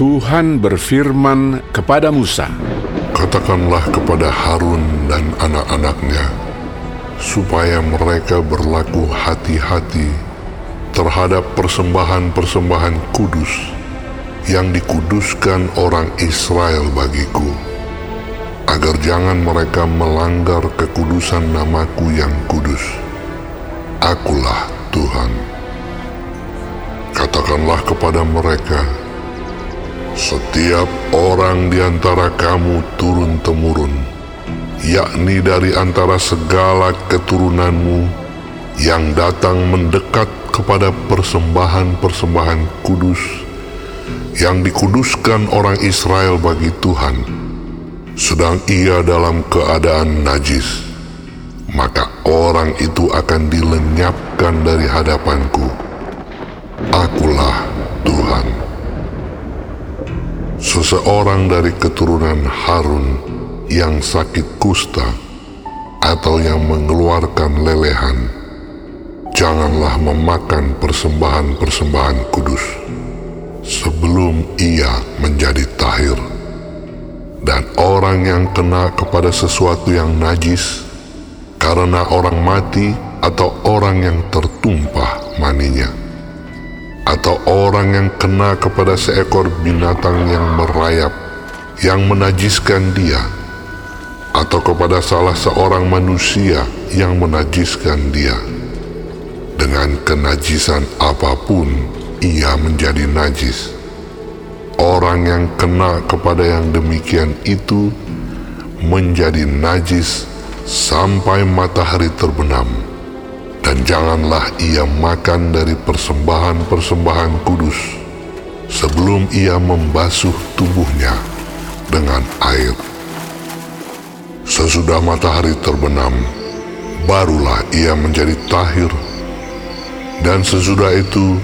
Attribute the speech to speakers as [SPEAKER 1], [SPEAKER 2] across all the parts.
[SPEAKER 1] Tuhan berfirman kepada Musa,
[SPEAKER 2] Katakanlah kepada Harun dan anak-anaknya, supaya mereka berlaku hati-hati terhadap persembahan-persembahan kudus yang dikuduskan orang Israel bagiku, agar jangan mereka melanggar kekudusan namaku yang kudus. Akulah Tuhan. Katakanlah kepada mereka, setiap orang di antara kamu turun-temurun, yakni dari antara segala keturunanmu yang datang mendekat kepada persembahan-persembahan kudus yang dikuduskan orang Israel bagi Tuhan, sedang ia dalam keadaan najis, maka orang itu akan dilenyapkan dari hadapanku. Akulah Tuhan. Seseorang dari keturunan Harun yang sakit kusta atau yang mengeluarkan lelehan, janganlah memakan persembahan-persembahan kudus sebelum ia menjadi tahir. Dan orang yang kena kepada sesuatu yang najis karena orang mati atau orang yang tertumpah maninya atau orang yang kena kepada seekor binatang yang merayap yang menajiskan dia atau kepada salah seorang manusia yang menajiskan dia. Dengan kenajisan apa pun ia menjadi najis. Orang yang kena kepada yang demikian itu menjadi najis sampai matahari terbenam dan janganlah ia makan dari persembahan-persembahan kudus sebelum ia membasuh tubuhnya dengan air. Sesudah matahari terbenam, barulah ia menjadi tahir, dan sesudah itu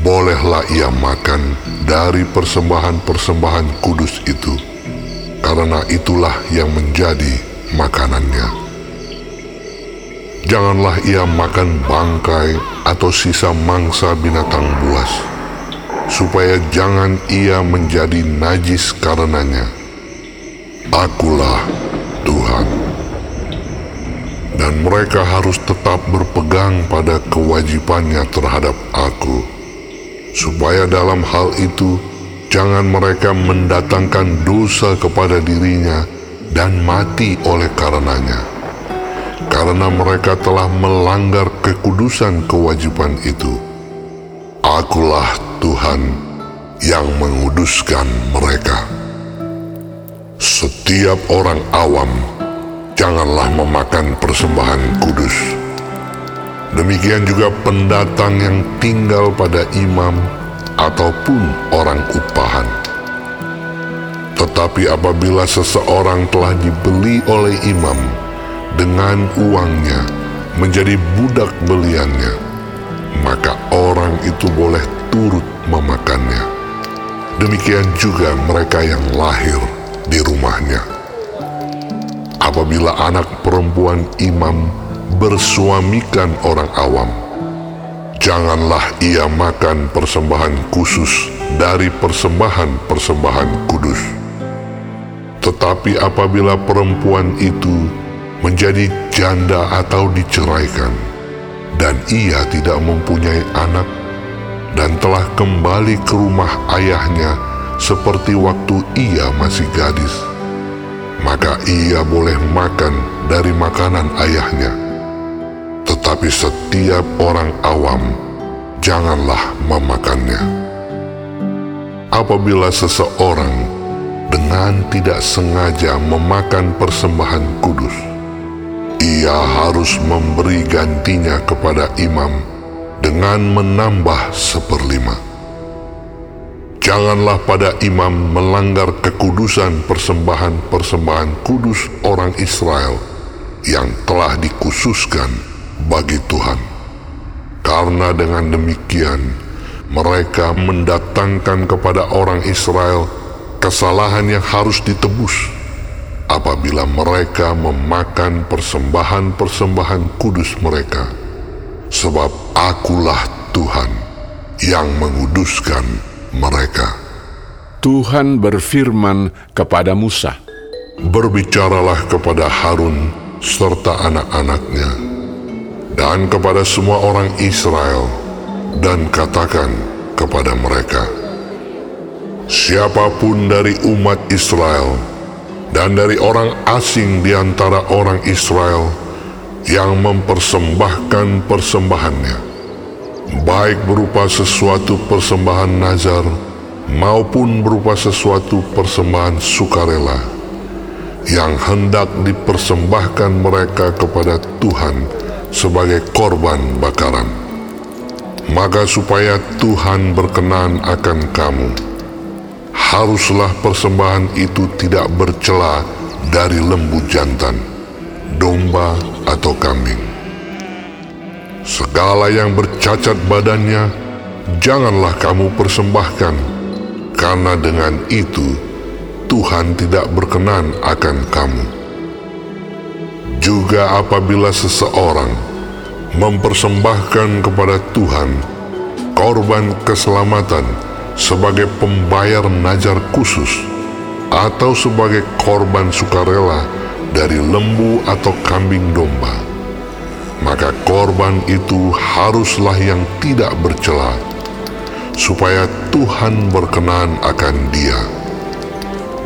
[SPEAKER 2] bolehlah ia makan dari persembahan-persembahan kudus itu, karena itulah yang menjadi makanannya. Janganlah ia makan bangkai atau sisa mangsa binatang buas, supaya jangan ia menjadi najis karenanya. Akulah Tuhan. Dan mereka harus tetap berpegang pada kewajibannya terhadap aku, supaya dalam hal itu jangan mereka mendatangkan dosa kepada dirinya dan mati oleh karenanya karena mereka telah melanggar kekudusan kewajiban itu. Akulah Tuhan yang menguduskan mereka. Setiap orang awam janganlah memakan persembahan kudus. Demikian juga pendatang yang tinggal pada imam ataupun orang upahan. Tetapi apabila seseorang telah dibeli oleh imam, dengan uangnya menjadi budak beliannya, maka orang itu boleh turut memakannya. Demikian juga mereka yang lahir di rumahnya. Apabila anak perempuan imam bersuamikan orang awam, janganlah ia makan persembahan khusus dari persembahan-persembahan kudus. Tetapi apabila perempuan itu menjadi janda atau diceraikan, dan ia tidak mempunyai anak, dan telah kembali ke rumah ayahnya seperti waktu ia masih gadis, maka ia boleh makan dari makanan ayahnya. Tetapi setiap orang awam janganlah memakannya. Apabila seseorang dengan tidak sengaja memakan persembahan kudus, ia harus memberi gantinya kepada imam dengan menambah seperlima. Janganlah pada imam melanggar kekudusan persembahan-persembahan kudus orang Israel yang telah dikhususkan bagi Tuhan. Karena dengan demikian, mereka mendatangkan kepada orang Israel kesalahan yang harus ditebus apabila mereka memakan persembahan-persembahan kudus mereka, sebab akulah Tuhan yang menguduskan mereka.
[SPEAKER 1] Tuhan berfirman kepada Musa,
[SPEAKER 2] Berbicaralah kepada Harun serta anak-anaknya, dan kepada semua orang Israel, dan katakan kepada mereka, Siapa pun dari umat Israel dan dari orang asing di antara orang Israel yang mempersembahkan persembahannya, baik berupa sesuatu persembahan nazar maupun berupa sesuatu persembahan sukarela yang hendak dipersembahkan mereka kepada Tuhan sebagai korban bakaran. Maka supaya Tuhan berkenan akan kamu, haruslah persembahan itu tidak bercela dari lembu jantan, domba atau kambing. Segala yang bercacat badannya, janganlah kamu persembahkan karena dengan itu Tuhan tidak berkenan akan kamu. Juga apabila seseorang mempersembahkan kepada Tuhan korban keselamatan sebagai pembayar najar khusus atau sebagai korban sukarela dari lembu atau kambing domba, maka korban itu haruslah yang tidak bercela supaya Tuhan berkenan akan dia.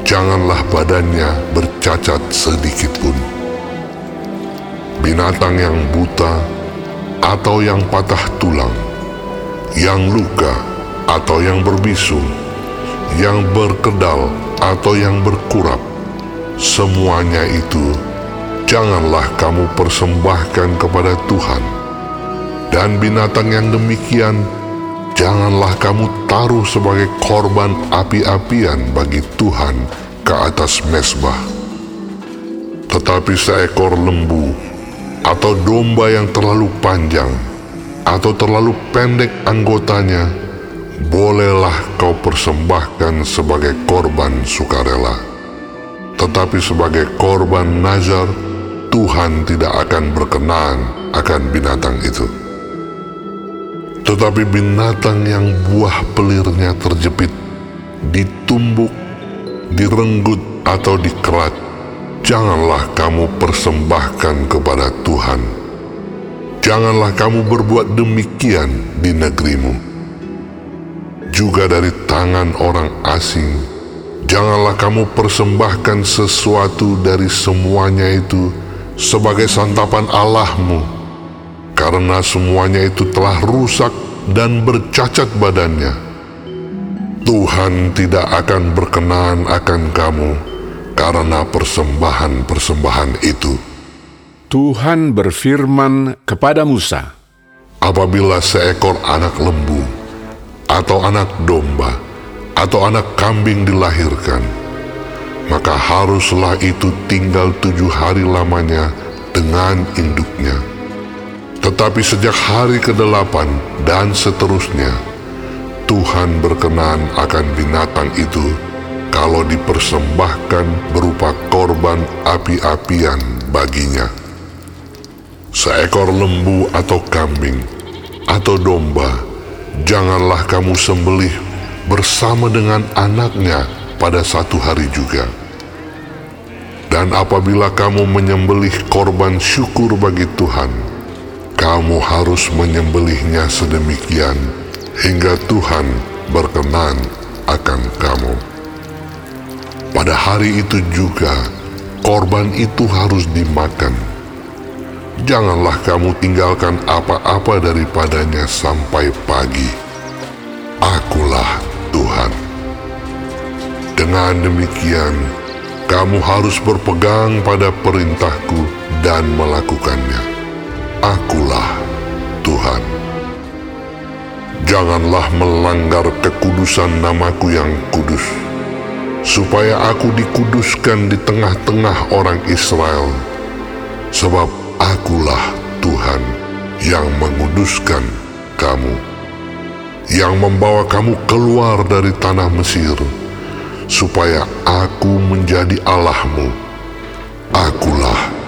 [SPEAKER 2] Janganlah badannya bercacat sedikit pun. Binatang yang buta atau yang patah tulang, yang luka atau yang berbisu, yang berkedal atau yang berkurap, semuanya itu janganlah kamu persembahkan kepada Tuhan. Dan binatang yang demikian janganlah kamu taruh sebagai korban api-apian bagi Tuhan ke atas mesbah. Tetapi seekor lembu atau domba yang terlalu panjang atau terlalu pendek anggotanya, bolehlah kau persembahkan sebagai korban sukarela. Tetapi sebagai korban nazar, Tuhan tidak akan berkenan akan binatang itu. Tetapi binatang yang buah pelirnya terjepit, ditumbuk, direnggut atau dikerat, janganlah kamu persembahkan kepada Tuhan. Janganlah kamu berbuat demikian di negerimu. Juga dari tangan orang asing, janganlah kamu persembahkan sesuatu dari semuanya itu sebagai santapan Allahmu karena semuanya itu telah rusak dan bercacat badannya. Tuhan tidak akan berkenan akan kamu karena persembahan-persembahan itu.
[SPEAKER 1] Tuhan berfirman kepada Musa,
[SPEAKER 2] Apabila seekor anak lembu, atau anak domba, atau anak kambing dilahirkan, maka haruslah itu tinggal tujuh hari lamanya dengan induknya tetapi sejak hari ke-8 dan seterusnya, Tuhan berkenan akan binatang itu kalau dipersembahkan berupa korban api-apian baginya. Seekor lembu atau kambing atau domba, janganlah kamu sembelih bersama dengan anaknya pada satu hari juga. Dan apabila kamu menyembelih korban syukur bagi Tuhan, kamu harus menyembelihnya sedemikian hingga Tuhan berkenan akan kamu. Pada hari itu juga, korban itu harus dimakan. Janganlah kamu tinggalkan apa-apa daripadanya sampai pagi. Akulah Tuhan. Dengan demikian, kamu harus berpegang pada perintahku dan melakukannya. Akulah Tuhan. Janganlah melanggar kekudusan namaku yang kudus, supaya aku dikuduskan di tengah-tengah orang Israel, sebab akulah Tuhan yang menguduskan kamu, yang membawa kamu keluar dari tanah Mesir, supaya aku menjadi Allahmu. Akulah